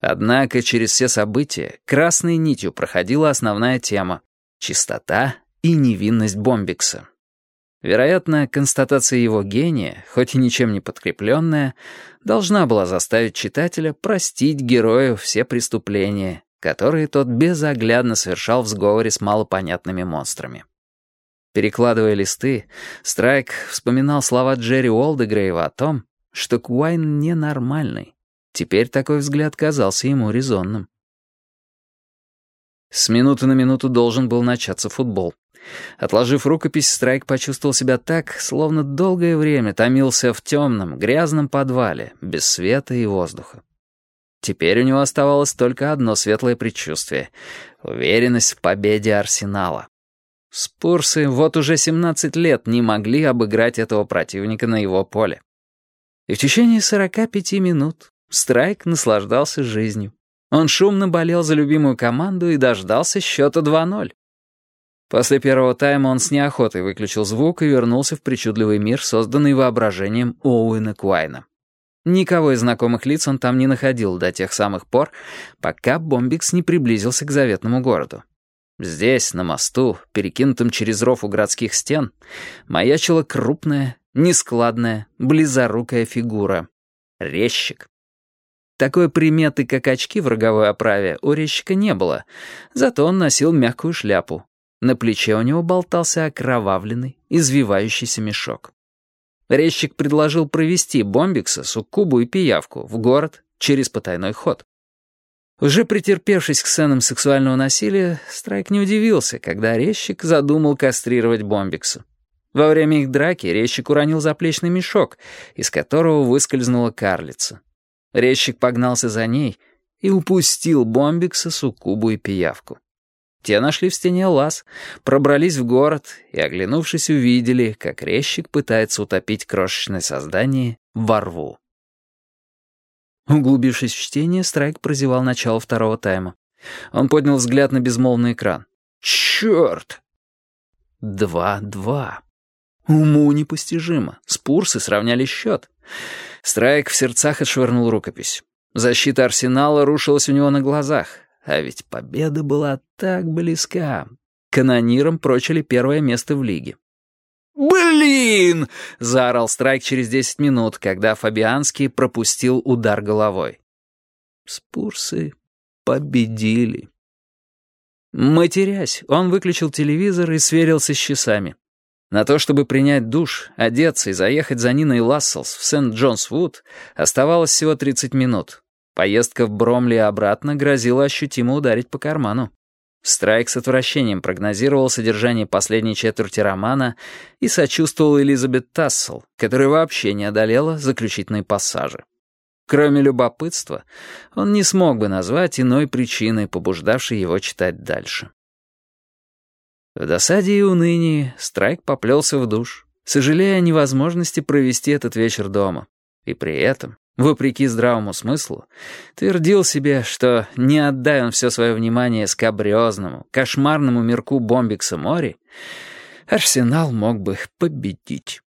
Однако через все события красной нитью проходила основная тема — чистота и невинность Бомбикса. Вероятно, констатация его гения, хоть и ничем не подкрепленная, должна была заставить читателя простить герою все преступления, которые тот безоглядно совершал в сговоре с малопонятными монстрами. Перекладывая листы, Страйк вспоминал слова Джерри Уолдегрейва о том, что Куайн ненормальный. Теперь такой взгляд казался ему резонным. С минуты на минуту должен был начаться футбол. Отложив рукопись, Страйк почувствовал себя так, словно долгое время томился в темном, грязном подвале, без света и воздуха. Теперь у него оставалось только одно светлое предчувствие — уверенность в победе Арсенала. Спурсы вот уже 17 лет не могли обыграть этого противника на его поле. И в течение 45 минут Страйк наслаждался жизнью. Он шумно болел за любимую команду и дождался счета 2-0. После первого тайма он с неохотой выключил звук и вернулся в причудливый мир, созданный воображением Оуэна Куайна. Никого из знакомых лиц он там не находил до тех самых пор, пока Бомбикс не приблизился к заветному городу. Здесь, на мосту, перекинутом через ров у городских стен, маячила крупная, нескладная, близорукая фигура. Резчик. Такой приметы, как очки в роговой оправе, у резчика не было, зато он носил мягкую шляпу. На плече у него болтался окровавленный, извивающийся мешок. Резчик предложил провести Бомбикса, Суккубу и Пиявку в город через потайной ход. Уже претерпевшись к сценам сексуального насилия, Страйк не удивился, когда резчик задумал кастрировать Бомбикса. Во время их драки резчик уронил заплечный мешок, из которого выскользнула карлица. Резчик погнался за ней и упустил Бомбикса, Суккубу и Пиявку. Те нашли в стене лаз, пробрались в город и, оглянувшись, увидели, как резчик пытается утопить крошечное создание во рву. Углубившись в чтение, Страйк прозевал начало второго тайма. Он поднял взгляд на безмолвный экран. «Черт!» «Два-два». Уму непостижимо. Спурсы сравняли счет. Страйк в сердцах отшвырнул рукопись. Защита Арсенала рушилась у него на глазах. А ведь победа была так близка. Канонирам прочили первое место в лиге. «Блин!» — заорал Страйк через десять минут, когда Фабианский пропустил удар головой. Спурсы победили. Матерясь, он выключил телевизор и сверился с часами. На то, чтобы принять душ, одеться и заехать за Ниной Ласселс в Сент-Джонс-Вуд, оставалось всего 30 минут. Поездка в Бромли обратно грозила ощутимо ударить по карману. Страйк с отвращением прогнозировал содержание последней четверти романа и сочувствовал Элизабет Тассел, которая вообще не одолела заключительные пассажи. Кроме любопытства, он не смог бы назвать иной причиной, побуждавшей его читать дальше. В досаде и унынии Страйк поплелся в душ, сожалея о невозможности провести этот вечер дома. И при этом, вопреки здравому смыслу, твердил себе, что не отдай он все свое внимание скабрезному, кошмарному мирку Бомбикса Мори, Арсенал мог бы победить.